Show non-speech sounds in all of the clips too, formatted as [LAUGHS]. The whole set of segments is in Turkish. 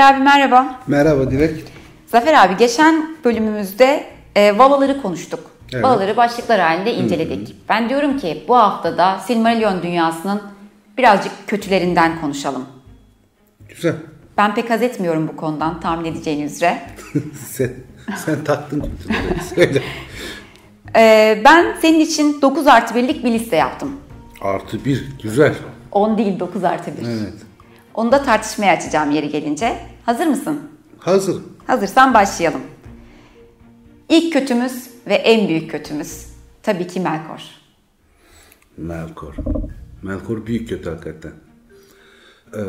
Zafer abi merhaba. Merhaba Dilek. Zafer abi geçen bölümümüzde e, valaları konuştuk. Evet. Valaları başlıklar halinde inceledik. Ben diyorum ki bu haftada Silmarillion dünyasının birazcık kötülerinden konuşalım. Güzel. Ben pek haz etmiyorum bu konudan tahmin edeceğiniz üzere. [LAUGHS] sen, sen taktın kutuları. Söyle. [LAUGHS] E, ben senin için 9 artı birlik bir liste yaptım. Artı bir. Güzel. 10 değil 9 artı 1. Evet. Onu da tartışmaya açacağım yeri gelince. Hazır mısın? Hazır. Hazırsan başlayalım. İlk kötümüz ve en büyük kötümüz tabii ki Melkor. Melkor. Melkor büyük kötü hakikaten. Ee,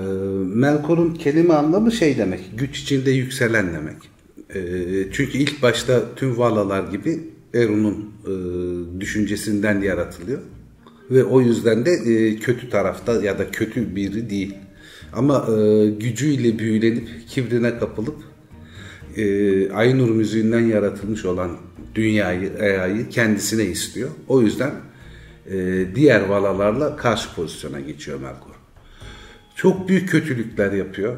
Melkor'un kelime anlamı şey demek. Güç içinde yükselen demek. Ee, çünkü ilk başta tüm valalar gibi Eru'nun e, düşüncesinden yaratılıyor. Ve o yüzden de e, kötü tarafta ya da kötü biri değil. Ama e, gücüyle büyülenip kibrine kapılıp e, Aynur müziğinden yaratılmış olan dünyayı, Ea'yı kendisine istiyor. O yüzden e, diğer valalarla karşı pozisyona geçiyor Melkor. Çok büyük kötülükler yapıyor.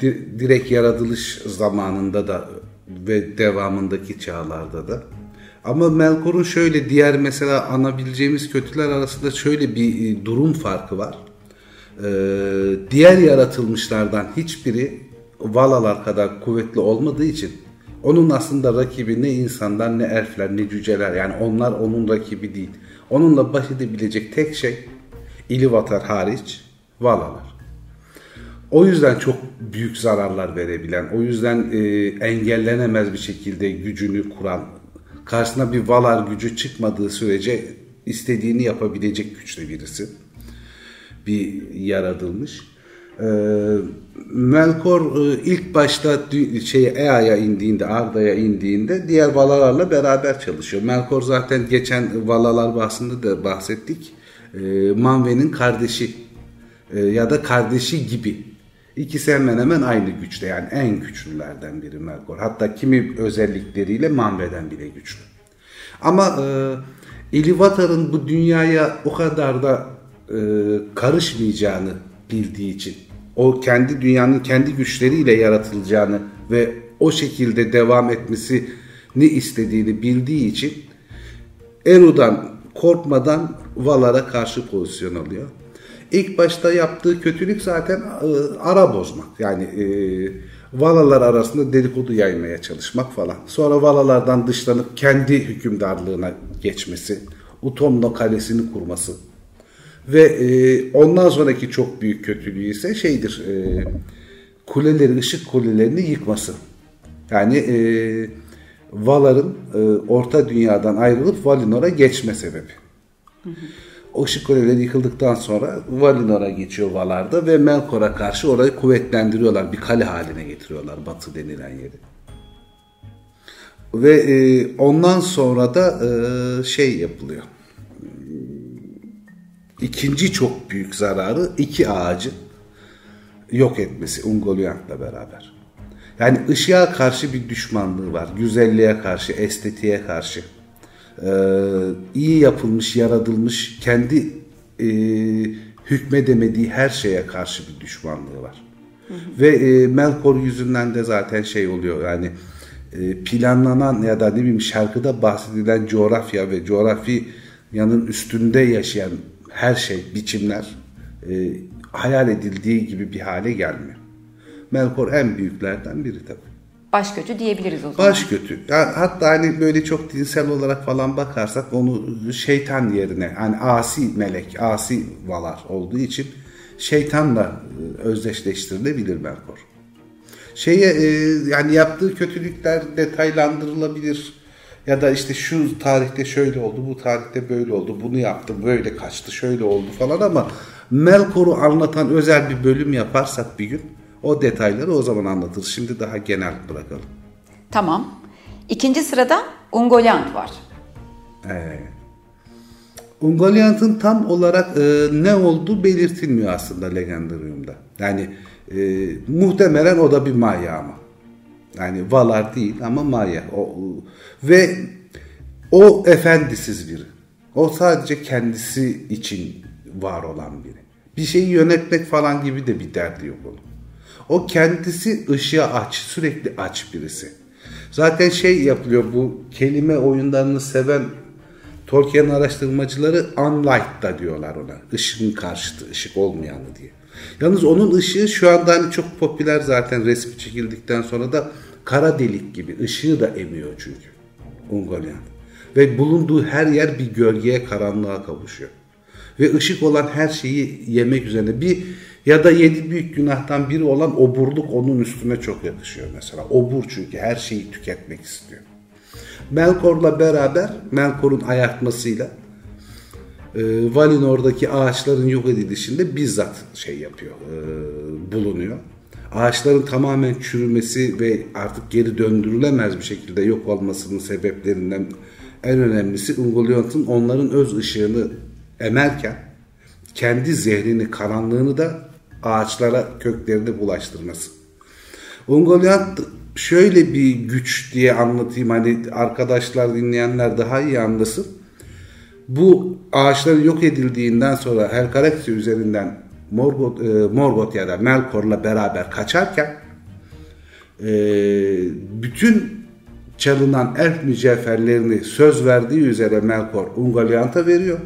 Di- direkt yaratılış zamanında da ve devamındaki çağlarda da. Ama Melkor'un şöyle diğer mesela anabileceğimiz kötüler arasında şöyle bir e, durum farkı var. Ee, diğer yaratılmışlardan hiçbiri valalar kadar kuvvetli olmadığı için onun aslında rakibi ne insanlar ne elfler ne cüceler yani onlar onun rakibi değil. Onunla baş edebilecek tek şey İlivatar hariç valalar. O yüzden çok büyük zararlar verebilen, o yüzden e, engellenemez bir şekilde gücünü kuran, karşısına bir valar gücü çıkmadığı sürece istediğini yapabilecek güçlü birisi. Bir yaratılmış. E, Melkor e, ilk başta şeye Ea'ya indiğinde, Arda'ya indiğinde diğer valalarla beraber çalışıyor. Melkor zaten geçen valalar bahsinde de bahsettik. E, Manve'nin kardeşi e, ya da kardeşi gibi. İkisi hemen hemen aynı güçte yani en güçlülerden biri Melkor. Hatta kimi özellikleriyle Manve'den bile güçlü. Ama e, Ilúvatar'ın bu dünyaya o kadar da e, karışmayacağını bildiği için, o kendi dünyanın kendi güçleriyle yaratılacağını ve o şekilde devam etmesini istediğini bildiği için Eru'dan korkmadan Valar'a karşı pozisyon alıyor. İlk başta yaptığı kötülük zaten e, ara bozmak. Yani e, Valalar arasında dedikodu yaymaya çalışmak falan. Sonra Valalardan dışlanıp kendi hükümdarlığına geçmesi. Utomno kalesini kurması. Ve e, ondan sonraki çok büyük kötülüğü ise şeydir. E, kuleleri, ışık kulelerini yıkması. Yani e, Valar'ın e, Orta Dünya'dan ayrılıp Valinor'a geçme sebebi. O ışık kuleleri yıkıldıktan sonra Valinor'a geçiyor Valar'da ve Melkor'a karşı orayı kuvvetlendiriyorlar. Bir kale haline getiriyorlar Batı denilen yeri. Ve e, ondan sonra da e, şey yapılıyor. İkinci çok büyük zararı iki ağacı yok etmesi Ungoliant'la beraber. Yani ışığa karşı bir düşmanlığı var. Güzelliğe karşı, estetiğe karşı. Ee, iyi yapılmış, yaratılmış, kendi e, hükmedemediği her şeye karşı bir düşmanlığı var. Ve e, Melkor yüzünden de zaten şey oluyor yani e, planlanan ya da ne bileyim şarkıda bahsedilen coğrafya ve coğrafyanın üstünde yaşayan her şey, biçimler e, hayal edildiği gibi bir hale gelmiyor. Melkor en büyüklerden biri tabii. Baş kötü diyebiliriz o zaman. Baş kötü. Hatta hani böyle çok dinsel olarak falan bakarsak onu şeytan yerine hani asi melek, asi valar olduğu için şeytanla e, özdeşleştirilebilir Melkor. Şeye e, yani yaptığı kötülükler detaylandırılabilir ya da işte şu tarihte şöyle oldu, bu tarihte böyle oldu, bunu yaptı, böyle kaçtı, şöyle oldu falan ama Melkor'u anlatan özel bir bölüm yaparsak bir gün o detayları o zaman anlatırız. Şimdi daha genel bırakalım. Tamam. İkinci sırada Ungoliant var. Ee, Ungoliant'ın tam olarak e, ne olduğu belirtilmiyor aslında Legendarium'da. Yani e, muhtemelen o da bir Maya ama. Yani Valar değil ama Maya. O, ve o efendisiz biri. O sadece kendisi için var olan biri. Bir şeyi yönetmek falan gibi de bir derdi yok onun. O kendisi ışığa aç, sürekli aç birisi. Zaten şey yapılıyor bu kelime oyunlarını seven Tolkien araştırmacıları unlight da diyorlar ona. Işığın karşıtı, ışık olmayanı diye. Yalnız onun ışığı şu anda hani çok popüler zaten resmi çekildikten sonra da kara delik gibi ışığı da emiyor çünkü Ungoliant. Ve bulunduğu her yer bir gölgeye, karanlığa kavuşuyor. Ve ışık olan her şeyi yemek üzerine. Bir ya da yedi büyük günahtan biri olan oburluk onun üstüne çok yakışıyor mesela. Obur çünkü her şeyi tüketmek istiyor. Melkor'la beraber, Melkor'un ayartmasıyla e, Valinor'daki ağaçların yok edilişinde bizzat şey yapıyor, e, bulunuyor. Ağaçların tamamen çürümesi ve artık geri döndürülemez bir şekilde yok olmasının sebeplerinden en önemlisi Ungoliant'ın onların öz ışığını emerken kendi zehrini, karanlığını da ağaçlara köklerini bulaştırması. Ungoliant şöyle bir güç diye anlatayım hani arkadaşlar dinleyenler daha iyi anlasın. Bu ağaçların yok edildiğinden sonra Helcaraxia üzerinden Morgoth, e, Morgoth ya da Melkor'la beraber kaçarken e, bütün çalınan elf mücevherlerini söz verdiği üzere Melkor Ungoliant'a veriyor.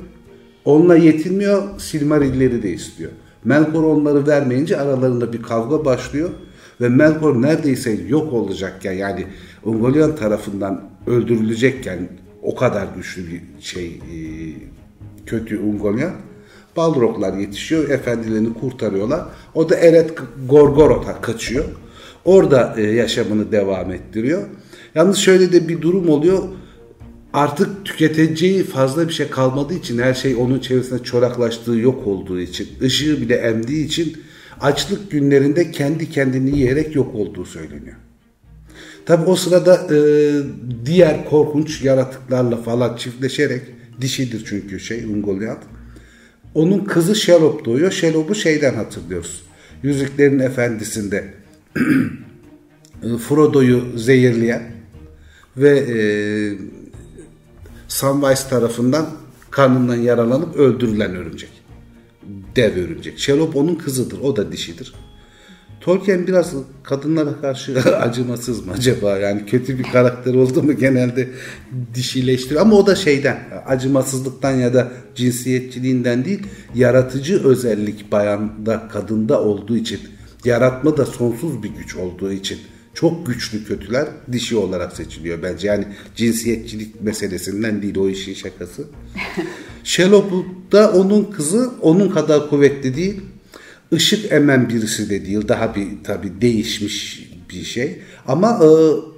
Onunla yetinmiyor, Silmarilleri de istiyor. Melkor onları vermeyince aralarında bir kavga başlıyor ve Melkor neredeyse yok olacakken yani Ungoliant tarafından öldürülecekken o kadar güçlü bir şey e, kötü Ungoliant Balroglar yetişiyor, efendilerini kurtarıyorlar. O da Eret Gorgoroth'a kaçıyor. Orada e, yaşamını devam ettiriyor. Yalnız şöyle de bir durum oluyor. Artık tüketeceği fazla bir şey kalmadığı için her şey onun çevresinde çoraklaştığı, yok olduğu için, ışığı bile emdiği için açlık günlerinde kendi kendini yiyerek yok olduğu söyleniyor. Tabi o sırada e, diğer korkunç yaratıklarla falan çiftleşerek dişidir çünkü şey Ungoliant. Onun kızı Shelop doğuyor. Shelop'u şeyden hatırlıyoruz. Yüzüklerin Efendisi'nde [CLEARS THROAT] Frodo'yu zehirleyen ve e, Samwise tarafından karnından yaralanıp öldürülen örümcek. Dev örümcek. Shelop onun kızıdır. O da dişidir. Tolkien biraz kadınlara karşı [LAUGHS] acımasız mı acaba? Yani kötü bir karakter oldu mu genelde dişileştiriyor. Ama o da şeyden acımasızlıktan ya da cinsiyetçiliğinden değil yaratıcı özellik bayanda kadında olduğu için yaratma da sonsuz bir güç olduğu için çok güçlü kötüler dişi olarak seçiliyor bence. Yani cinsiyetçilik meselesinden değil o işin şakası. [LAUGHS] Shelop'u da onun kızı onun kadar kuvvetli değil ışık emen birisi de değil. Daha bir tabi değişmiş bir şey. Ama e,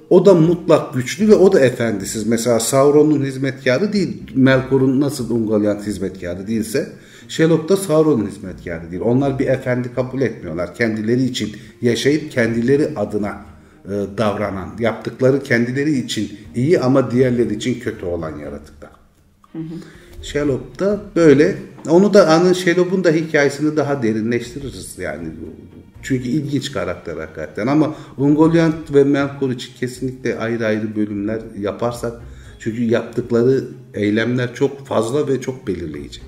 o da mutlak güçlü ve o da efendisiz. Mesela Sauron'un hizmetkarı değil. Melkor'un nasıl Ungoliant hizmetkarı değilse Sherlock da Sauron'un hizmetkarı değil. Onlar bir efendi kabul etmiyorlar. Kendileri için yaşayıp kendileri adına e, davranan, yaptıkları kendileri için iyi ama diğerleri için kötü olan yaratıklar. Hı hı. Sherlock da böyle. Onu da anın Sherlock'un da hikayesini daha derinleştiririz yani. Çünkü ilginç karakter hakikaten ama Ungoliant ve Melkor için kesinlikle ayrı ayrı bölümler yaparsak çünkü yaptıkları eylemler çok fazla ve çok belirleyici.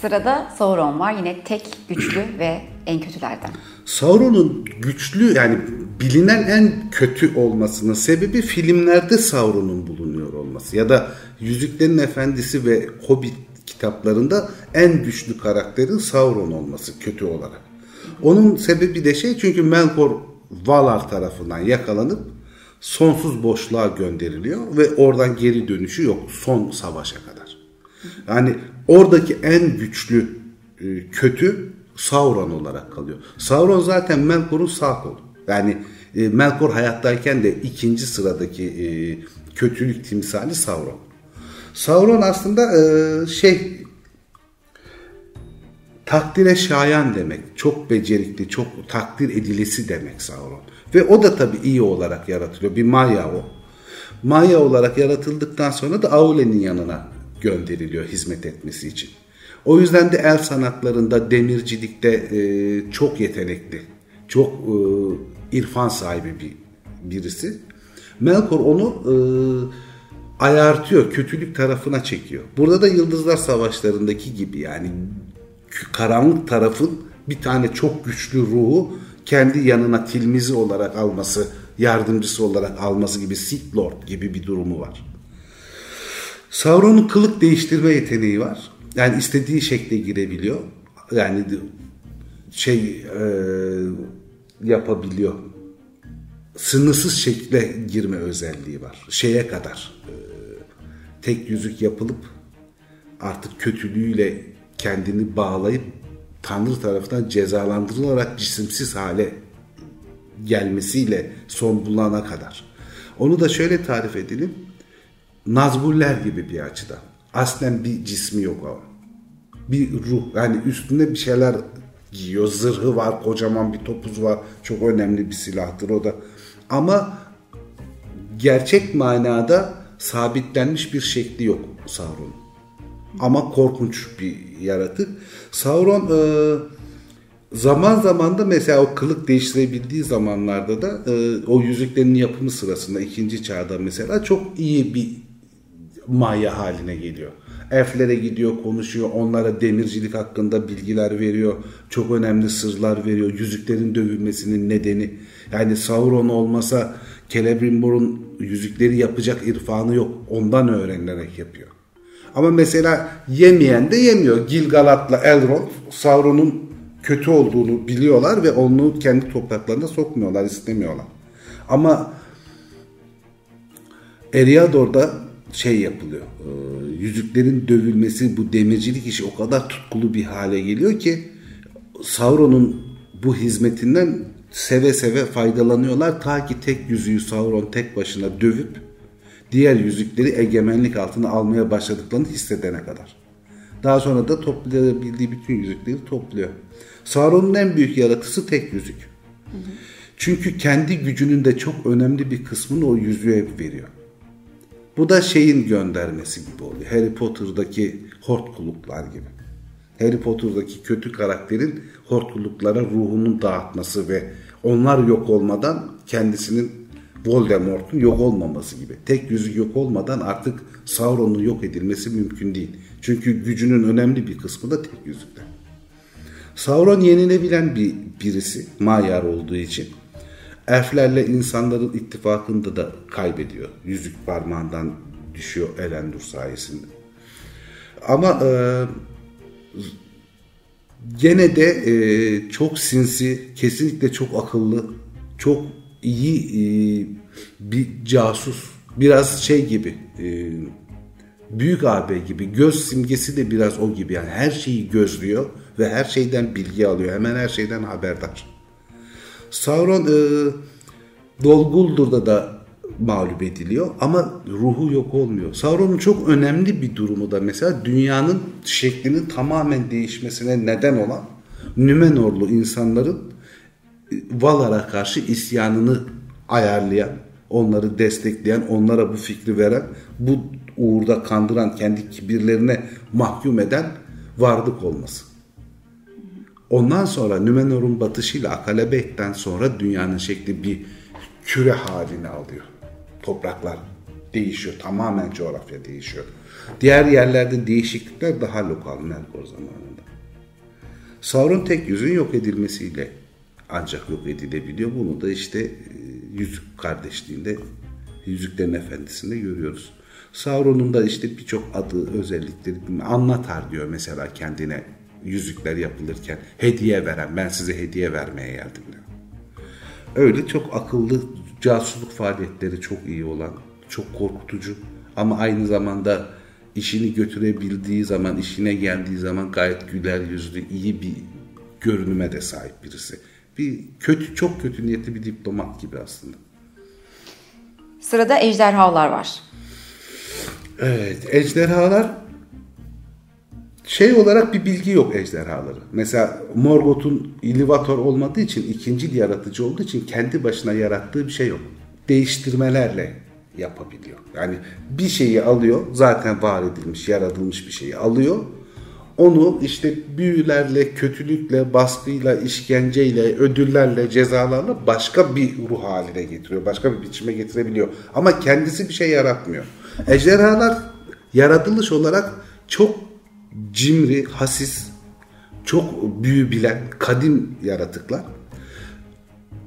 Sırada Sauron var yine tek güçlü ve en kötülerden. Sauron'un güçlü yani bilinen en kötü olmasının sebebi filmlerde Sauron'un bulunuyor olması ya da Yüzüklerin Efendisi ve Hobbit kitaplarında en güçlü karakterin Sauron olması kötü olarak. Onun sebebi de şey çünkü Melkor Valar tarafından yakalanıp sonsuz boşluğa gönderiliyor ve oradan geri dönüşü yok son savaşa kadar. Yani oradaki en güçlü e, kötü Sauron olarak kalıyor. Sauron zaten Melkor'un sağ kolu. Yani e, Melkor hayattayken de ikinci sıradaki e, kötülük timsali Sauron. Sauron aslında e, şey takdire şayan demek. Çok becerikli, çok takdir edilisi demek Sauron. Ve o da tabii iyi olarak yaratılıyor. Bir Maya o. Maya olarak yaratıldıktan sonra da Aule'nin yanına gönderiliyor hizmet etmesi için. O yüzden de el sanatlarında, demircilikte e, çok yetenekli, çok e, irfan sahibi bir birisi. Melkor onu e, ayartıyor, kötülük tarafına çekiyor. Burada da Yıldızlar Savaşları'ndaki gibi yani karanlık tarafın bir tane çok güçlü ruhu kendi yanına tilmizi olarak alması, yardımcısı olarak alması gibi Sith Lord gibi bir durumu var. Sauron'un kılık değiştirme yeteneği var. Yani istediği şekle girebiliyor. Yani şey e, yapabiliyor. Sınırsız şekle girme özelliği var. Şeye kadar e, tek yüzük yapılıp artık kötülüğüyle kendini bağlayıp Tanrı tarafından cezalandırılarak cisimsiz hale gelmesiyle son bulana kadar. Onu da şöyle tarif edelim. Nazguller gibi bir açıdan. Aslen bir cismi yok ama. Bir ruh yani üstünde bir şeyler giyiyor. Zırhı var, kocaman bir topuz var. Çok önemli bir silahtır o da. Ama gerçek manada sabitlenmiş bir şekli yok Sauron'un. Ama korkunç bir yaratık. Sauron e, zaman zaman da mesela o kılık değiştirebildiği zamanlarda da e, o yüzüklerin yapımı sırasında ikinci çağda mesela çok iyi bir maya haline geliyor. Elflere gidiyor, konuşuyor, onlara demircilik hakkında bilgiler veriyor, çok önemli sırlar veriyor, yüzüklerin dövülmesinin nedeni. Yani Sauron olmasa Celebrimbor'un yüzükleri yapacak irfanı yok, ondan öğrenilerek yapıyor. Ama mesela yemeyen de yemiyor. Gilgalad'la Elrond Sauron'un kötü olduğunu biliyorlar ve onu kendi topraklarına sokmuyorlar, istemiyorlar. Ama Eriador'da şey yapılıyor. E, yüzüklerin dövülmesi bu demircilik işi o kadar tutkulu bir hale geliyor ki Sauron'un bu hizmetinden seve seve faydalanıyorlar ta ki tek yüzüğü Sauron tek başına dövüp diğer yüzükleri egemenlik altına almaya başladıklarını hissedene kadar. Daha sonra da toplayabildiği bütün yüzükleri topluyor. Sauron'un en büyük yaratısı tek yüzük. Hı hı. Çünkü kendi gücünün de çok önemli bir kısmını o yüzüğe veriyor. Bu da şeyin göndermesi gibi oluyor. Harry Potter'daki hortkuluklar gibi. Harry Potter'daki kötü karakterin hortkuluklara ruhunun dağıtması ve onlar yok olmadan kendisinin Voldemort'un yok olmaması gibi. Tek yüzü yok olmadan artık Sauron'un yok edilmesi mümkün değil. Çünkü gücünün önemli bir kısmı da tek yüzükte. Sauron yenilebilen bir birisi Maiar olduğu için elflerle insanların ittifakında da kaybediyor. Yüzük parmağından düşüyor Elendur sayesinde. Ama e, gene de e, çok sinsi, kesinlikle çok akıllı, çok iyi e, bir casus. Biraz şey gibi, e, büyük ağabey gibi, göz simgesi de biraz o gibi. Yani her şeyi gözlüyor ve her şeyden bilgi alıyor. Hemen her şeyden haberdar. Sauron e, Dolguldur'da da mağlup ediliyor ama ruhu yok olmuyor. Sauron'un çok önemli bir durumu da mesela dünyanın şeklinin tamamen değişmesine neden olan Nümenorlu insanların Valar'a karşı isyanını ayarlayan, onları destekleyen, onlara bu fikri veren, bu uğurda kandıran, kendi kibirlerine mahkum eden varlık olması. Ondan sonra Nümenor'un batışıyla Akalebek'ten sonra dünyanın şekli bir küre halini alıyor. Topraklar değişiyor. Tamamen coğrafya değişiyor. Diğer yerlerde değişiklikler daha lokal Melkor zamanında. Sauron tek yüzün yok edilmesiyle ancak yok edilebiliyor. Bunu da işte e, Yüzük kardeşliğinde Yüzüklerin Efendisi'nde görüyoruz. Sauron'un da işte birçok adı, özellikleri anlatar diyor mesela kendine yüzükler yapılırken hediye veren ben size hediye vermeye geldim diyor. Öyle çok akıllı casusluk faaliyetleri çok iyi olan, çok korkutucu ama aynı zamanda işini götürebildiği zaman, işine geldiği zaman gayet güler yüzlü, iyi bir görünüme de sahip birisi bir kötü çok kötü niyetli bir diplomat gibi aslında. Sırada ejderhalar var. Evet, ejderhalar şey olarak bir bilgi yok ejderhaları. Mesela Morgoth'un Ilúvatar olmadığı için ikinci yaratıcı olduğu için kendi başına yarattığı bir şey yok. Değiştirmelerle yapabiliyor. Yani bir şeyi alıyor, zaten var edilmiş, yaratılmış bir şeyi alıyor onu işte büyülerle, kötülükle, baskıyla, işkenceyle, ödüllerle, cezalarla başka bir ruh haline getiriyor. Başka bir biçime getirebiliyor. Ama kendisi bir şey yaratmıyor. Ejderhalar yaratılış olarak çok cimri, hasis, çok büyü bilen, kadim yaratıklar.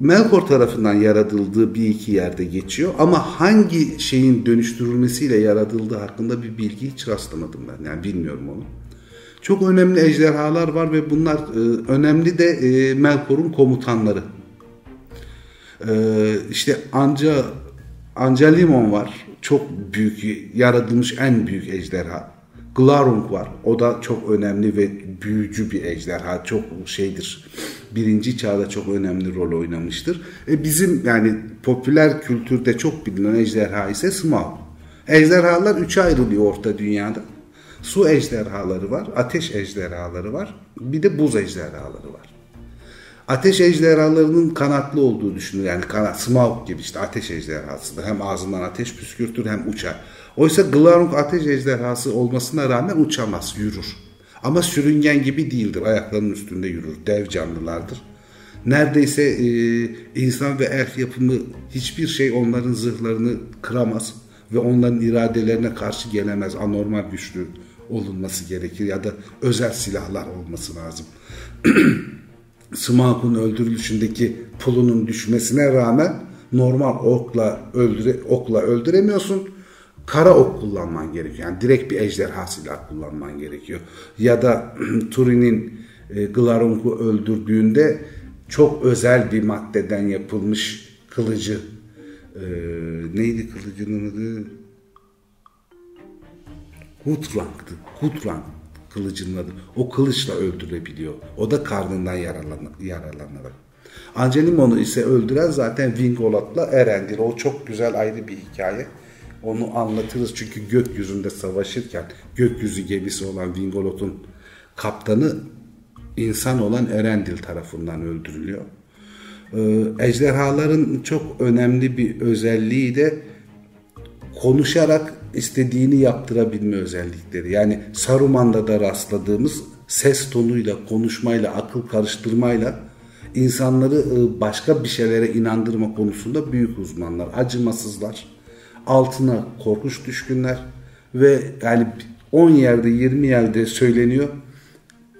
Melkor tarafından yaratıldığı bir iki yerde geçiyor ama hangi şeyin dönüştürülmesiyle yaratıldığı hakkında bir bilgi hiç rastlamadım ben. Yani bilmiyorum onu. Çok önemli ejderhalar var ve bunlar e, önemli de e, Melkor'un komutanları. E, işte Anca Angelimon var. Çok büyük, yaratılmış en büyük ejderha. Glarung var. O da çok önemli ve büyücü bir ejderha. Çok şeydir. Birinci çağda çok önemli rol oynamıştır. E bizim yani popüler kültürde çok bilinen ejderha ise Smaug. Ejderhalar üçe ayrılıyor orta dünyada. Su ejderhaları var, ateş ejderhaları var, bir de buz ejderhaları var. Ateş ejderhalarının kanatlı olduğu düşünülür. Yani kanat, Smaug gibi işte ateş ejderhasıdır. Hem ağzından ateş püskürtür hem uçar. Oysa Glarung ateş ejderhası olmasına rağmen uçamaz, yürür. Ama sürüngen gibi değildir. Ayaklarının üstünde yürür. Dev canlılardır. Neredeyse e, insan ve elf yapımı hiçbir şey onların zırhlarını kıramaz ve onların iradelerine karşı gelemez. Anormal güçlü olunması gerekir ya da özel silahlar olması lazım. [CLEARS THROAT] Smaug'un öldürülüşündeki pulunun düşmesine rağmen normal okla öldüre okla öldüremiyorsun. Kara ok kullanman gerekiyor. Yani direkt bir ejderha silah kullanman gerekiyor. Ya da [CLEARS THROAT] Turin'in e, Glarung'u öldürdüğünde çok özel bir maddeden yapılmış kılıcı e, neydi kılıcının adı? Hutrang'dı. Hutrang kılıcının adı. O kılıçla öldürebiliyor. O da karnından yaralan, yaralanarak. Angelimon'u ise öldüren zaten Vingolot'la Erendir. O çok güzel ayrı bir hikaye. Onu anlatırız çünkü gökyüzünde savaşırken gökyüzü gemisi olan Vingolot'un kaptanı insan olan Erendil tarafından öldürülüyor. Ee, ejderhaların çok önemli bir özelliği de konuşarak istediğini yaptırabilme özellikleri. Yani Saruman'da da rastladığımız ses tonuyla, konuşmayla, akıl karıştırmayla insanları e, başka bir şeylere inandırma konusunda büyük uzmanlar. Acımasızlar, altına korkunç düşkünler ve yani 10 yerde 20 yerde söyleniyor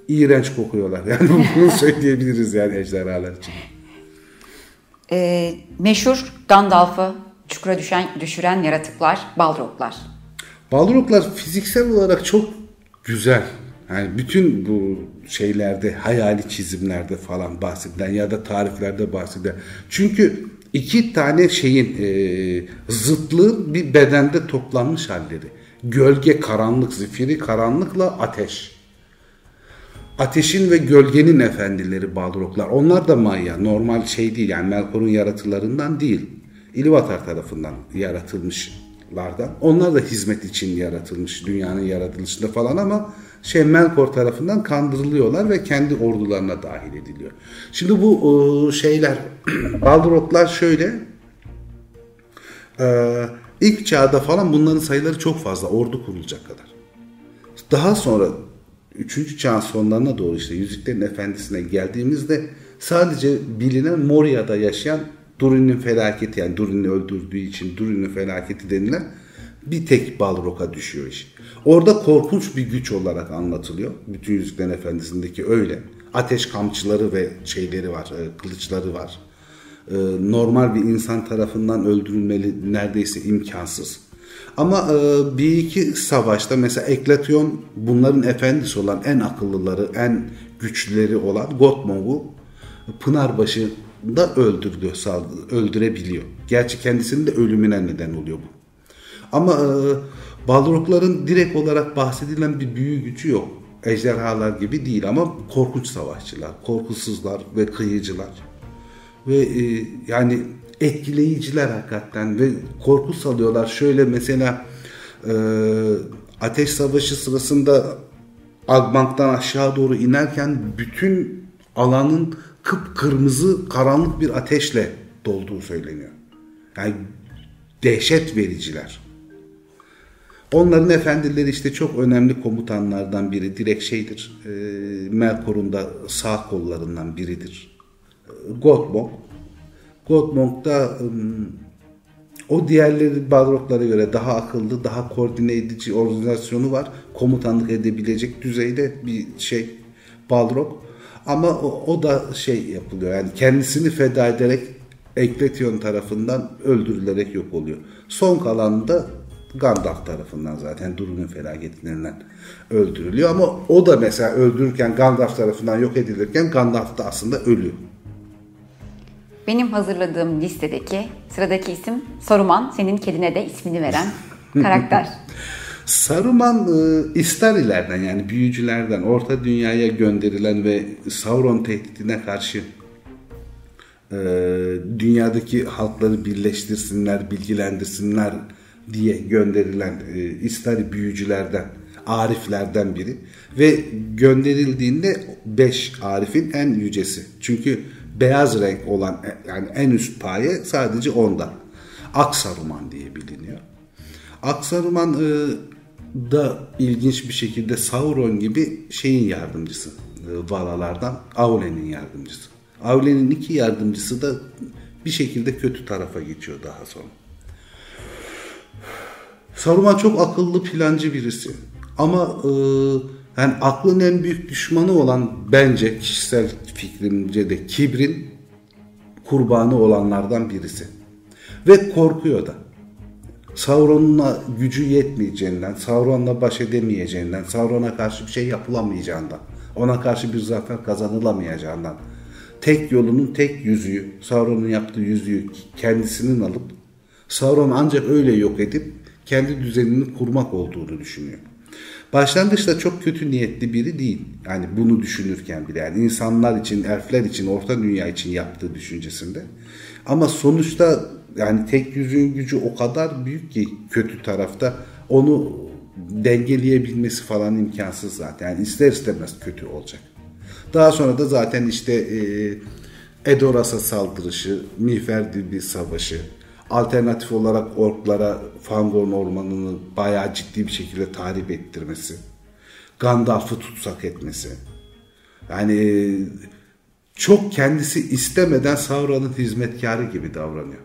iğrenç kokuyorlar. [LAUGHS] Yani bunu söyleyebiliriz yani ejderhalar için. Ee, meşhur Gandalf'ı çukura düşen, düşüren yaratıklar Balroglar. Balroglar fiziksel olarak çok güzel. Yani bütün bu şeylerde, hayali çizimlerde falan bahsedilen ya da tariflerde bahsedilen. Çünkü iki tane şeyin e, zıtlığı bir bedende toplanmış halleri. Gölge karanlık, zifiri karanlıkla ateş. Ateşin ve gölgenin efendileri Balroglar. Onlar da Maya. Normal şey değil yani Melkor'un yaratılarından değil. İlvatar tarafından yaratılmışlardan. Onlar da hizmet için yaratılmış dünyanın yaratılışında falan ama şey Melkor tarafından kandırılıyorlar ve kendi ordularına dahil ediliyor. Şimdi bu şeyler [CLEARS THROAT] Balroglar şöyle ilk çağda falan bunların sayıları çok fazla ordu kurulacak kadar. Daha sonra 3. çağın sonlarına doğru işte Yüzüklerin Efendisi'ne geldiğimizde sadece bilinen Moria'da yaşayan Durin'in felaketi yani Durin'i öldürdüğü için Durin'in felaketi denilen bir tek Balrog'a düşüyor iş. Orada korkunç bir güç olarak anlatılıyor. Bütün Yüzüklerin Efendisi'ndeki öyle. Ateş kamçıları ve şeyleri var, e, kılıçları var. E, normal bir insan tarafından öldürülmeli neredeyse imkansız. Ama e, bir iki savaşta mesela Eklatyon bunların efendisi olan en akıllıları, en güçlüleri olan Gottmog'u Pınarbaşı'nda öldürüyor, öldürebiliyor. Gerçi kendisinin de ölümüne neden oluyor bu. Ama e, Balrogların direkt olarak bahsedilen bir büyü gücü yok. Ejderhalar gibi değil ama korkunç savaşçılar, korkusuzlar ve kıyıcılar. Ve e, yani etkileyiciler hakikaten ve korku salıyorlar. Şöyle mesela e, Ateş Savaşı sırasında Agbank'tan aşağı doğru inerken bütün alanın kıpkırmızı karanlık bir ateşle dolduğu söyleniyor. Yani dehşet vericiler. Onların efendileri işte çok önemli komutanlardan biri. Direkt şeydir. E, Melkor'un da sağ kollarından biridir. Gottmog Godmonk'ta o diğerleri Balrog'lara göre daha akıllı, daha koordine edici organizasyonu var. Komutanlık edebilecek düzeyde bir şey Balrog. Ama o, o da şey yapılıyor yani kendisini feda ederek Ekletion tarafından öldürülerek yok oluyor. Son kalan da Gandalf tarafından zaten Duru'nun felaketlerinden öldürülüyor. Ama o da mesela öldürürken Gandalf tarafından yok edilirken Gandalf da aslında ölü. Benim hazırladığım listedeki sıradaki isim Saruman. Senin kedine de ismini veren [LAUGHS] karakter. Saruman e, İstarilerden yani büyücülerden Orta Dünya'ya gönderilen ve Sauron tehditine karşı e, dünyadaki halkları birleştirsinler, bilgilendirsinler diye gönderilen e, İstari büyücülerden, ariflerden biri ve gönderildiğinde beş arifin en yücesi. Çünkü beyaz renk olan yani en üst paye sadece onda. Aksaruman diye biliniyor. Aksaruman e, da ilginç bir şekilde Sauron gibi şeyin yardımcısı. E, Valalardan Aule'nin yardımcısı. Aule'nin iki yardımcısı da bir şekilde kötü tarafa geçiyor daha sonra. Saruman çok akıllı plancı birisi. Ama e, yani aklın en büyük düşmanı olan bence kişisel fikrimce de kibrin kurbanı olanlardan birisi. Ve korkuyor da. Sauron'la gücü yetmeyeceğinden, Sauron'la baş edemeyeceğinden, Sauron'a karşı bir şey yapılamayacağından, ona karşı bir zafer kazanılamayacağından, tek yolunun tek yüzüğü, Sauron'un yaptığı yüzüğü kendisinin alıp, Sauron ancak öyle yok edip kendi düzenini kurmak olduğunu düşünüyor. Başlangıçta çok kötü niyetli biri değil. Yani bunu düşünürken bile yani insanlar için, elfler için, orta dünya için yaptığı düşüncesinde. Ama sonuçta yani tek yüzüğün gücü o kadar büyük ki kötü tarafta onu dengeleyebilmesi falan imkansız zaten. Yani ister istemez kötü olacak. Daha sonra da zaten işte e, Edoras'a saldırışı, Miğfer savaşı, alternatif olarak orklara Fangorn ormanını bayağı ciddi bir şekilde tahrip ettirmesi, Gandalf'ı tutsak etmesi. Yani çok kendisi istemeden Sauron'un hizmetkarı gibi davranıyor.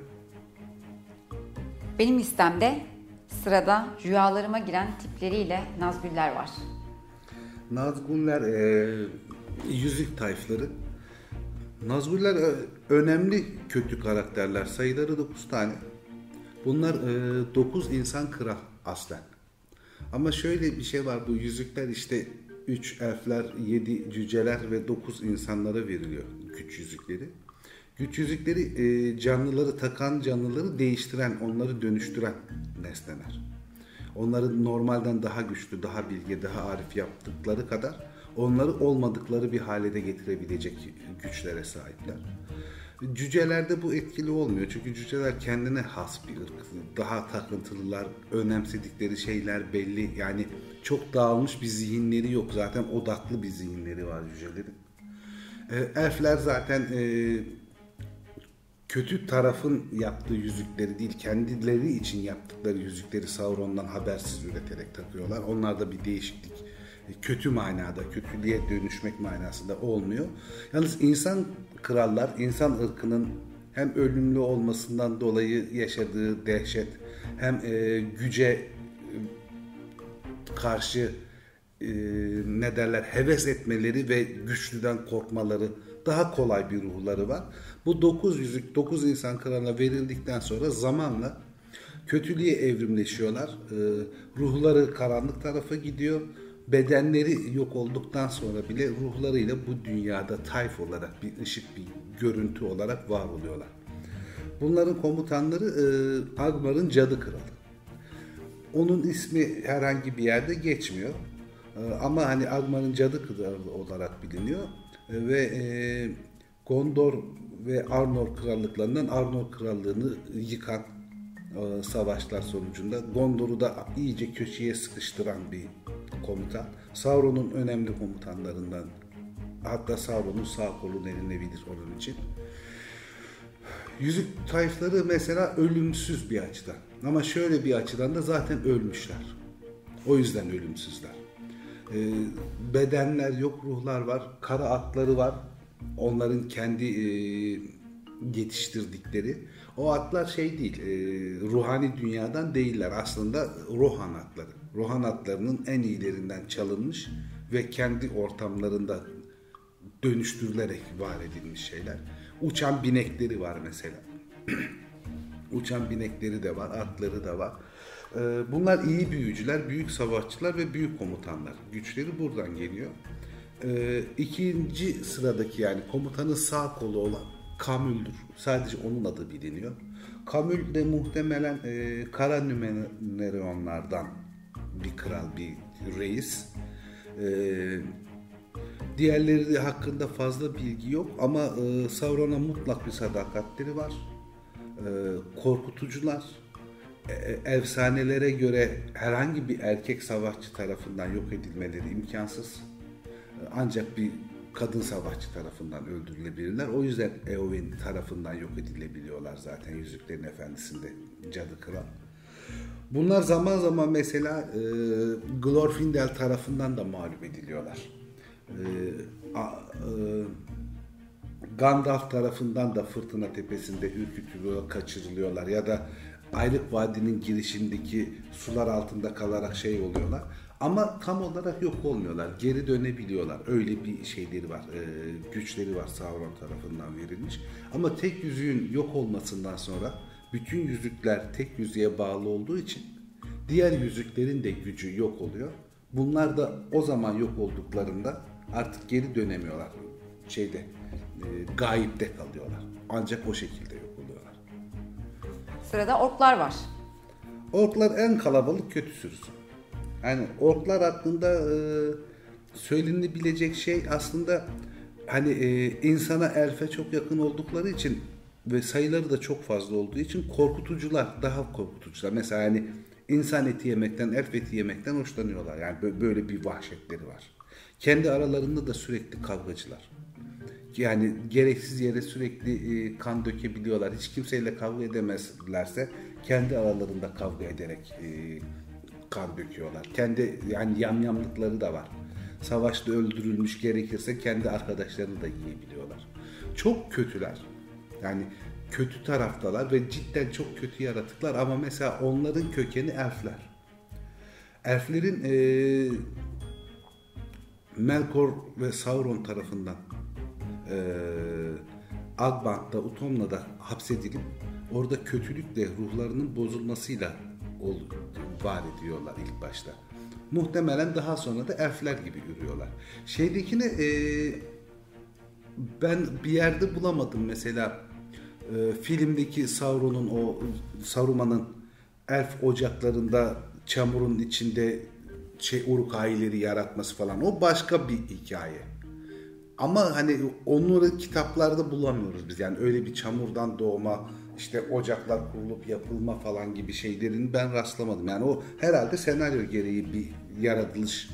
Benim listemde sırada rüyalarıma giren tipleriyle Nazgüller var. Nazgûl'ler e, yüzük tayfları. Nazgûl'ler e, önemli kötü karakterler. Sayıları 9 tane. Bunlar 9 e, insan kral aslen. Ama şöyle bir şey var bu yüzükler işte 3 elfler, 7 cüceler ve 9 insanlara veriliyor güç yüzükleri. Güç yüzükleri e, canlıları takan canlıları değiştiren, onları dönüştüren nesneler. Onları normalden daha güçlü, daha bilge, daha arif yaptıkları kadar onları olmadıkları bir hale de getirebilecek güçlere sahipler. Cücelerde bu etkili olmuyor. Çünkü cüceler kendine has bir ırk. Daha takıntılılar, önemsedikleri şeyler belli. Yani çok dağılmış bir zihinleri yok. Zaten odaklı bir zihinleri var cücelerin. E, elfler zaten e, kötü tarafın yaptığı yüzükleri değil, kendileri için yaptıkları yüzükleri Sauron'dan habersiz üreterek takıyorlar. Onlarda bir değişiklik kötü manada, kötülüğe dönüşmek manasında olmuyor. Yalnız insan krallar, insan ırkının hem ölümlü olmasından dolayı yaşadığı dehşet, hem e, güce e, karşı e, ne derler heves etmeleri ve güçlüden korkmaları daha kolay bir ruhları var. Bu dokuz yüzük dokuz insan kralına verildikten sonra zamanla kötülüğe evrimleşiyorlar. E, ruhları karanlık tarafa gidiyor bedenleri yok olduktan sonra bile ruhlarıyla bu dünyada tayf olarak bir ışık bir görüntü olarak var oluyorlar. Bunların komutanları e, Agmar'ın cadı kralı. Onun ismi herhangi bir yerde geçmiyor. E, ama hani Agmar'ın cadı kralı olarak biliniyor. E, ve e, Gondor ve Arnor krallıklarından Arnor krallığını yıkan savaşlar sonucunda Gondor'u da iyice köşeye sıkıştıran bir komutan. Sauron'un önemli komutanlarından hatta Sauron'un sağ kolu denilebilir onun için. Yüzük tayfları mesela ölümsüz bir açıdan. Ama şöyle bir açıdan da zaten ölmüşler. O yüzden ölümsüzler. Ee, bedenler yok, ruhlar var. Kara atları var. Onların kendi e, yetiştirdikleri. O atlar şey değil, e, ruhani dünyadan değiller. Aslında Rohan atları. Rohan atlarının en iyilerinden çalınmış ve kendi ortamlarında dönüştürülerek var edilmiş şeyler. Uçan binekleri var mesela. [CLEARS THROAT] Uçan binekleri de var, atları da var. Ee, bunlar iyi büyücüler, büyük savaşçılar ve büyük komutanlar. Güçleri buradan geliyor. Ee, ikinci sıradaki yani komutanın sağ kolu olan Kamül'dür. Sadece onun adı biliniyor. Kamül de muhtemelen e, kara Nümeneronlardan bir kral, bir reis. E, diğerleri hakkında fazla bilgi yok ama e, Sauron'a mutlak bir sadakatleri var. E, korkutucular. E, efsanelere göre herhangi bir erkek savaşçı tarafından yok edilmeleri imkansız. E, ancak bir kadın savaşçı tarafından öldürülebilirler. O yüzden Eowyn tarafından yok edilebiliyorlar zaten Yüzüklerin Efendisi'nde Cadı Kral. Bunlar zaman zaman mesela e, Glorfindel tarafından da mağlup ediliyorlar. E, a, e, Gandalf tarafından da Fırtına Tepesi'nde ürkütülüyor, kaçırılıyorlar ya da Aylık Vadi'nin girişindeki sular altında kalarak şey oluyorlar. Ama tam olarak yok olmuyorlar. Geri dönebiliyorlar. Öyle bir şeyleri var. E, güçleri var Sauron tarafından verilmiş. Ama tek yüzüğün yok olmasından sonra bütün yüzükler tek yüzüğe bağlı olduğu için diğer yüzüklerin de gücü yok oluyor. Bunlar da o zaman yok olduklarında artık geri dönemiyorlar. Şeyde e, gayipte kalıyorlar. Ancak o şekilde yok oluyorlar. Sırada orklar var. Orklar en kalabalık kötü sürüsü. Yani orklar hakkında e, söylenebilecek şey aslında hani e, insana elfe çok yakın oldukları için ve sayıları da çok fazla olduğu için korkutucular, daha korkutucular. Mesela hani insan eti yemekten, elf eti yemekten hoşlanıyorlar. Yani böyle bir vahşetleri var. Kendi aralarında da sürekli kavgacılar. Yani gereksiz yere sürekli e, kan dökebiliyorlar. Hiç kimseyle kavga edemezlerse kendi aralarında kavga ederek e, kan döküyorlar. Kendi yani yamyamlıkları da var. Savaşta öldürülmüş gerekirse kendi arkadaşlarını da yiyebiliyorlar. Çok kötüler. Yani kötü taraftalar ve cidden çok kötü yaratıklar ama mesela onların kökeni elfler. Elflerin e, Melkor ve Sauron tarafından e, Agbant'ta, Utomna'da hapsedilip orada kötülükle ruhlarının bozulmasıyla var ediyorlar ilk başta. Muhtemelen daha sonra da elfler gibi yürüyorlar. Şeydekini e, ben bir yerde bulamadım mesela e, filmdeki Sauron'un o Saruman'ın elf ocaklarında çamurun içinde şey uruk aileleri yaratması falan o başka bir hikaye. Ama hani onları kitaplarda bulamıyoruz biz. Yani öyle bir çamurdan doğma işte ocaklar kurulup yapılma falan gibi şeylerin ben rastlamadım. Yani o herhalde senaryo gereği bir yaratılış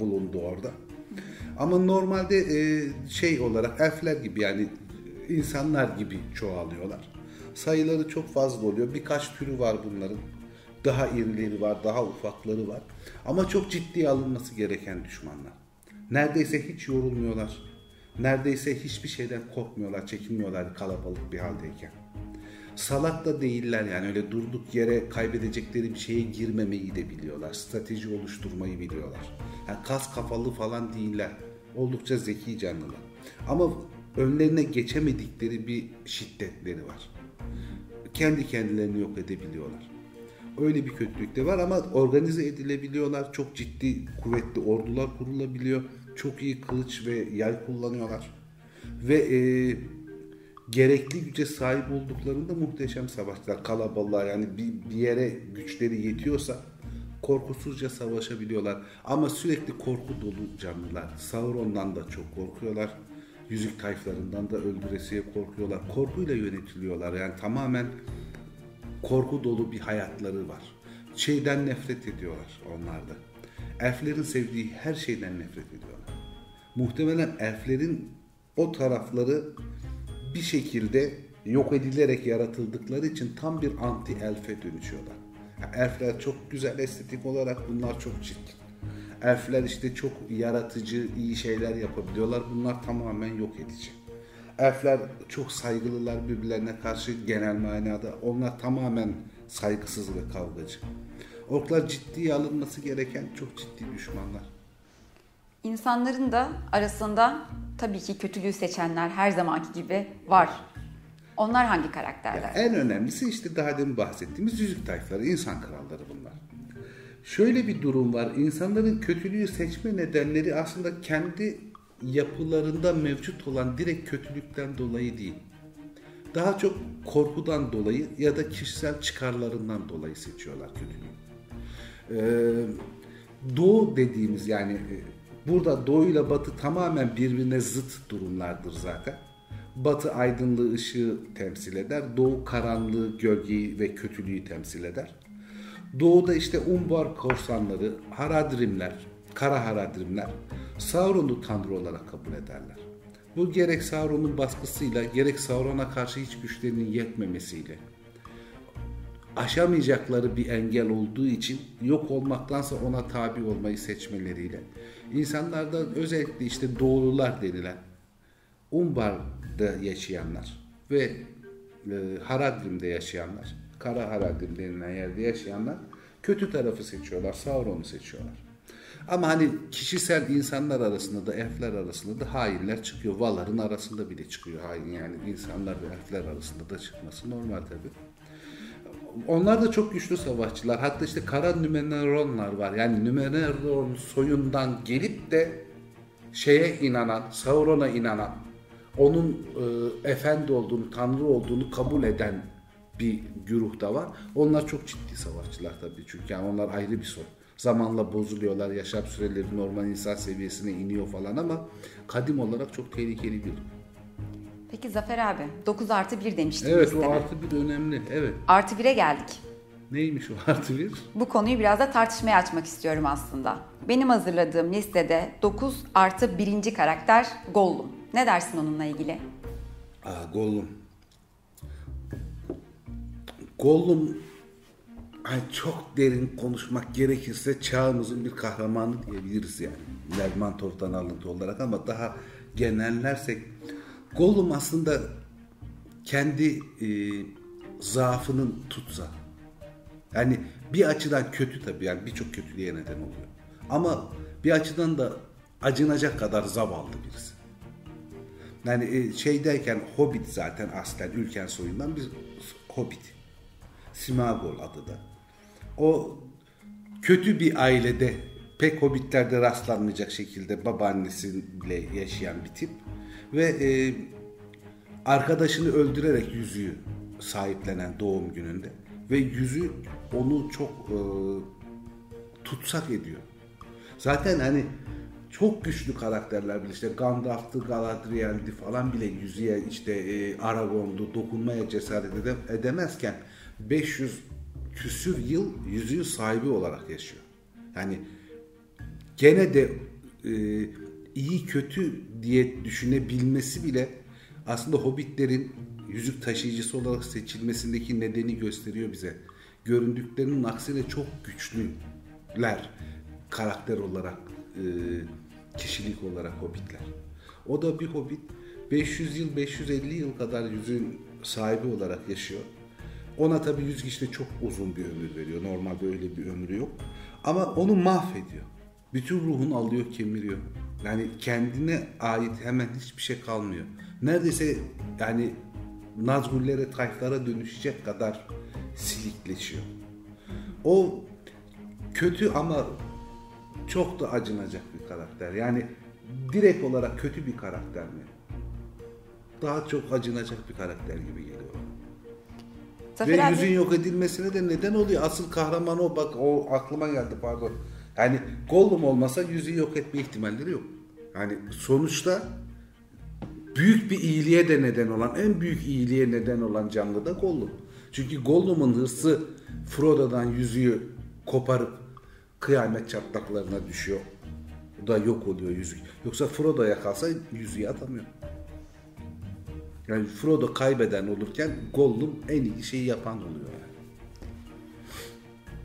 bulundu orada. Ama normalde e, şey olarak elfler gibi yani insanlar gibi çoğalıyorlar. Sayıları çok fazla oluyor. Birkaç türü var bunların. Daha irileri var, daha ufakları var. Ama çok ciddiye alınması gereken düşmanlar. Neredeyse hiç yorulmuyorlar. Neredeyse hiçbir şeyden korkmuyorlar, çekinmiyorlar kalabalık bir haldeyken salak da değiller yani öyle durduk yere kaybedecekleri bir şeye girmemeyi de biliyorlar. Strateji oluşturmayı biliyorlar. Yani kas kafalı falan değiller. Oldukça zeki canlılar. Ama önlerine geçemedikleri bir şiddetleri var. Kendi kendilerini yok edebiliyorlar. Öyle bir kötülük de var ama organize edilebiliyorlar. Çok ciddi, kuvvetli ordular kurulabiliyor. Çok iyi kılıç ve yay kullanıyorlar. Ve e, gerekli güce sahip olduklarında muhteşem savaşlar. Kalabalığa yani bir, bir yere güçleri yetiyorsa korkusuzca savaşabiliyorlar. Ama sürekli korku dolu canlılar. Sauron'dan da çok korkuyorlar. Yüzük tayflarından da öldüresiye korkuyorlar. Korkuyla yönetiliyorlar. Yani tamamen korku dolu bir hayatları var. Şeyden nefret ediyorlar onlar da. Elflerin sevdiği her şeyden nefret ediyorlar. Muhtemelen elflerin o tarafları bir şekilde yok edilerek yaratıldıkları için tam bir anti elfe dönüşüyorlar. Elfler çok güzel estetik olarak bunlar çok çirkin. Elfler işte çok yaratıcı, iyi şeyler yapabiliyorlar. Bunlar tamamen yok edici. Elfler çok saygılılar birbirlerine karşı genel manada. Onlar tamamen saygısız ve kavgacı. Orklar ciddiye alınması gereken çok ciddi düşmanlar. İnsanların da arasında tabii ki kötülüğü seçenler her zamanki gibi var. Onlar hangi karakterler? En önemlisi işte daha demin bahsettiğimiz yüzük tayfları, insan kralları bunlar. Şöyle bir durum var. İnsanların kötülüğü seçme nedenleri aslında kendi yapılarında mevcut olan direkt kötülükten dolayı değil. Daha çok korkudan dolayı ya da kişisel çıkarlarından dolayı seçiyorlar kötülüğü. Ee, doğu dediğimiz yani e, burada doğu ile batı tamamen birbirine zıt durumlardır zaten. Batı aydınlığı ışığı temsil eder. Doğu karanlığı, gölgeyi ve kötülüğü temsil eder. Doğuda işte Umbar korsanları, Haradrimler, Kara Haradrimler Sauron'u tanrı olarak kabul ederler. Bu gerek Sauron'un baskısıyla gerek Sauron'a karşı hiç güçlerinin yetmemesiyle aşamayacakları bir engel olduğu için yok olmaktansa ona tabi olmayı seçmeleriyle insanlarda özellikle işte doğulular denilen Umbar'da yaşayanlar ve e, Haradrim'de yaşayanlar, Kara Haradrim denilen yerde yaşayanlar kötü tarafı seçiyorlar, Sauron'u seçiyorlar. Ama hani kişisel insanlar arasında da elfler arasında da hainler çıkıyor. Valar'ın arasında bile çıkıyor hain yani insanlar ve elfler arasında da çıkması normal tabi. Onlar da çok güçlü savaşçılar. Hatta işte Kara Nümeneuronlar var. Yani Nümeneuron soyundan gelip de şeye inanan, Sauron'a inanan, onun e, efendi olduğunu, tanrı olduğunu kabul eden bir güruh da var. Onlar çok ciddi savaşçılar tabii çünkü yani onlar ayrı bir soy. Zamanla bozuluyorlar, yaşam süreleri normal insan seviyesine iniyor falan ama kadim olarak çok tehlikeli bir. Peki Zafer abi 9 artı 1 demiştin Evet o artı bir önemli. Evet. Artı 1'e geldik. Neymiş o artı bir? Bu konuyu biraz da tartışmaya açmak istiyorum aslında. Benim hazırladığım listede 9 artı 1. karakter Gollum. Ne dersin onunla ilgili? Aa, Gollum. Gollum ay çok derin konuşmak gerekirse çağımızın bir kahramanı diyebiliriz yani. Lermontov'dan alıntı olarak ama daha genellersek Gollum aslında kendi e, zaafının tutsa. Yani bir açıdan kötü tabii yani birçok kötülüğe neden oluyor. Ama bir açıdan da acınacak kadar zavallı birisi. Yani e, şey derken Hobbit zaten aslen Ülken soyundan bir Hobbit. Simagol adı da. O kötü bir ailede pek Hobbitlerde rastlanmayacak şekilde babaannesiyle yaşayan bir tip. Ve e, arkadaşını öldürerek yüzüğü sahiplenen doğum gününde. Ve yüzü onu çok e, tutsak ediyor. Zaten hani çok güçlü karakterler bile işte Gandalf'tı, Galadriel'di falan bile yüzüğe işte e, Aragorn'du dokunmaya cesaret ede- edemezken 500 küsür yıl yüzüğün sahibi olarak yaşıyor. Yani gene de e, iyi kötü diye düşünebilmesi bile aslında hobbitlerin yüzük taşıyıcısı olarak seçilmesindeki nedeni gösteriyor bize. Göründüklerinin aksine çok güçlüler karakter olarak, e, kişilik olarak hobbitler. O da bir hobbit 500 yıl, 550 yıl kadar yüzüğün sahibi olarak yaşıyor. Ona tabii yüzük işte çok uzun bir ömür veriyor. Normalde öyle bir ömrü yok. Ama onu mahvediyor. Bütün ruhunu alıyor, kemiriyor. Yani kendine ait hemen hiçbir şey kalmıyor. Neredeyse yani Nazgullere, tayflara dönüşecek kadar silikleşiyor. O kötü ama çok da acınacak bir karakter. Yani direkt olarak kötü bir karakter mi? Daha çok acınacak bir karakter gibi geliyor. Zafer Ve abi yüzün yok edilmesine de neden oluyor. Asıl kahraman o. Bak o aklıma geldi pardon. Yani Gollum olmasa yüzüğü yok etme ihtimalleri yok. Yani sonuçta büyük bir iyiliğe de neden olan, en büyük iyiliğe neden olan canlı da Gollum. Çünkü Gollum'un hırsı Frodo'dan yüzüğü koparıp kıyamet çatlaklarına düşüyor. Bu da yok oluyor yüzük. Yoksa Frodo'ya kalsa yüzüğü atamıyor. Yani Frodo kaybeden olurken Gollum en iyi şeyi yapan oluyor yani.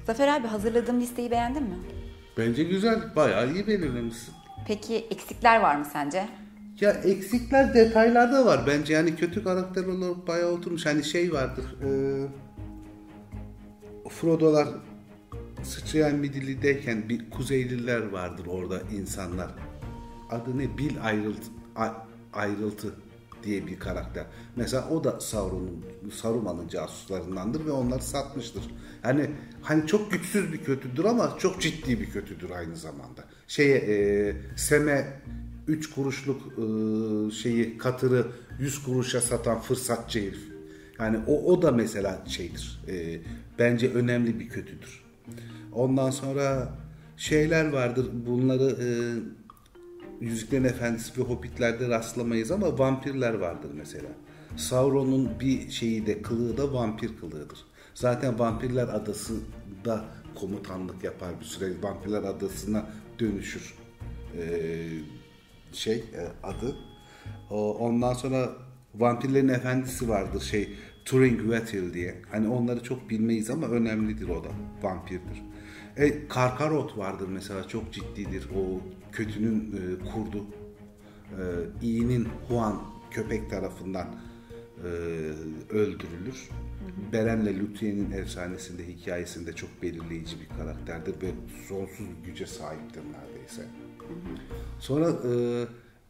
Zafer abi hazırladığım listeyi beğendin mi? Bence güzel. Bayağı iyi belirlemişsin. Peki eksikler var mı sence? Ya eksikler detaylarda var bence yani kötü karakter olarak bayağı oturmuş. Hani şey vardır. E, Frodo'lar sıçrayan midillideyken bir Kuzeyliler vardır orada insanlar. adı ne? Bil ayrıltı, ayrıltı diye bir karakter. Mesela o da Sauron'un Saruman'ın casuslarındandır ve onları satmıştır. Yani hani çok güçsüz bir kötüdür ama çok ciddi bir kötüdür aynı zamanda. Şeye e, Seme 3 kuruşluk e, şeyi katırı 100 kuruşa satan fırsatçı herif. Yani o, o da mesela şeydir. E, bence önemli bir kötüdür. Ondan sonra şeyler vardır. Bunları e, Yüzüklerin Efendisi ve Hobbitler'de rastlamayız ama vampirler vardır mesela. Sauron'un bir şeyi de kılığı da vampir kılığıdır. Zaten Vampirler Adası da komutanlık yapar bir süre. Vampirler Adası'na dönüşür. Ee, şey e, adı. Ondan sonra Vampirlerin Efendisi vardır şey Turing Wetil diye. Hani onları çok bilmeyiz ama önemlidir o da. Vampirdir. E, Karkarot vardır mesela çok ciddidir. O kötünün e, kurdu. E, iyinin Huan köpek tarafından e, öldürülür. Hı Beren'le Luthier'in efsanesinde, hikayesinde çok belirleyici bir karakterdir ve sonsuz güce sahiptir neredeyse. Sonra e,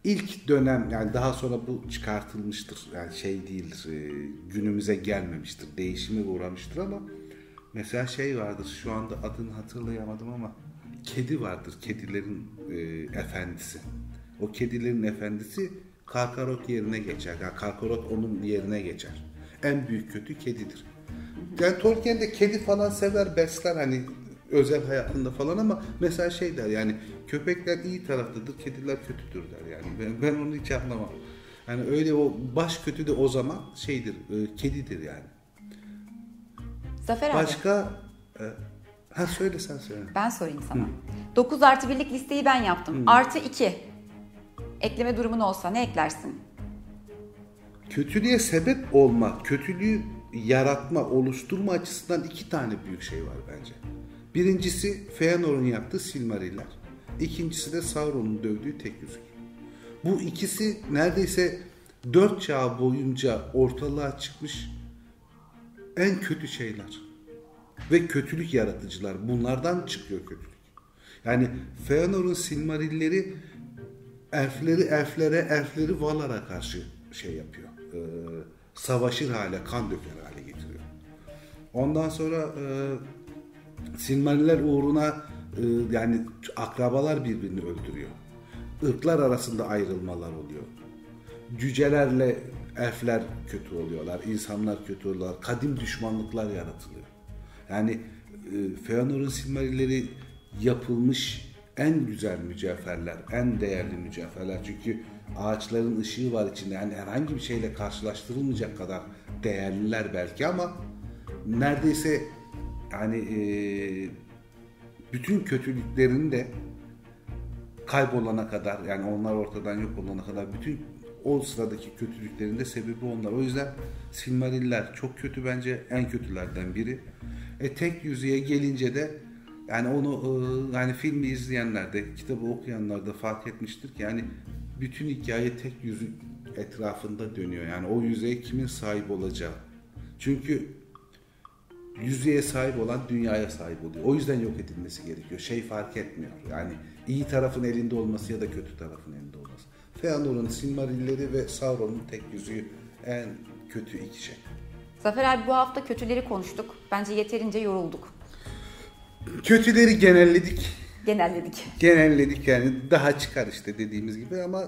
ilk dönem yani daha sonra bu çıkartılmıştır. Yani şey değildir, e, günümüze gelmemiştir, değişime uğramıştır ama mesela şey vardır şu anda adını hatırlayamadım ama kedi vardır, kedilerin e, efendisi. O kedilerin efendisi Karkarot yerine geçer. Yani Karkarot onun yerine geçer. En büyük kötü kedidir. Yani Tolkien de kedi falan sever, besler hani özel hayatında falan ama mesela şey der yani köpekler iyi taraftadır, kediler kötüdür der yani. Ben, ben onu hiç anlamam. Yani öyle o baş kötü de o zaman şeydir, e, kedidir yani. Zafer Başka abi. E, ha söyle sen söyle. Ben sorayım sana. Hı. 9 artı birlik listeyi ben yaptım. Hı. Artı 2. Ekleme durumun olsa ne eklersin? Kötülüğe sebep olma, kötülüğü yaratma, oluşturma açısından iki tane büyük şey var bence. Birincisi Feanor'un yaptığı Silmariller. İkincisi de Sauron'un dövdüğü tek yüzük. Bu ikisi neredeyse dört çağ boyunca ortalığa çıkmış en kötü şeyler. Ve kötülük yaratıcılar. Bunlardan çıkıyor kötülük. Yani Feanor'un Silmarilleri elfleri elflere, elfleri Valar'a karşı şey yapıyor. E, savaşır hale, kan döker hale getiriyor. Ondan sonra e, Silmariller uğruna e, yani akrabalar birbirini öldürüyor. Irklar arasında ayrılmalar oluyor. Cücelerle elfler kötü oluyorlar, insanlar kötü oluyorlar, kadim düşmanlıklar yaratılıyor. Yani e, Feanor'un Silmarilleri yapılmış en güzel mücevherler, en değerli mücevherler. Çünkü ağaçların ışığı var içinde. Yani herhangi bir şeyle karşılaştırılmayacak kadar değerliler belki ama neredeyse yani e, bütün kötülüklerini de kaybolana kadar yani onlar ortadan yok olana kadar bütün o sıradaki kötülüklerin de sebebi onlar. O yüzden Silmariller çok kötü bence en kötülerden biri. E tek yüzüye gelince de yani onu e, yani filmi izleyenler de kitabı okuyanlar da fark etmiştir ki yani bütün hikaye tek yüzü etrafında dönüyor. Yani o yüzeye kimin sahip olacağı. Çünkü yüzeye sahip olan dünyaya sahip oluyor. O yüzden yok edilmesi gerekiyor. Şey fark etmiyor. Yani iyi tarafın elinde olması ya da kötü tarafın elinde olması. Feanor'un Silmarilleri ve Sauron'un tek yüzüğü en kötü iki şey. Zafer abi bu hafta kötüleri konuştuk. Bence yeterince yorulduk. Kötüleri genelledik. Genelledik. Genelledik yani daha çıkar işte dediğimiz gibi ama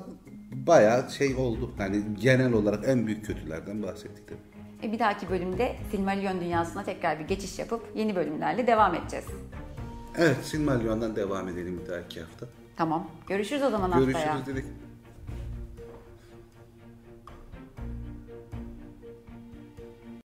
bayağı şey oldu. Yani genel olarak en büyük kötülerden bahsettik tabii. E bir dahaki bölümde Silmarillion dünyasına tekrar bir geçiş yapıp yeni bölümlerle devam edeceğiz. Evet Silmarillion'dan devam edelim bir dahaki hafta. Tamam. Görüşürüz o zaman Görüşürüz haftaya. Görüşürüz dedik.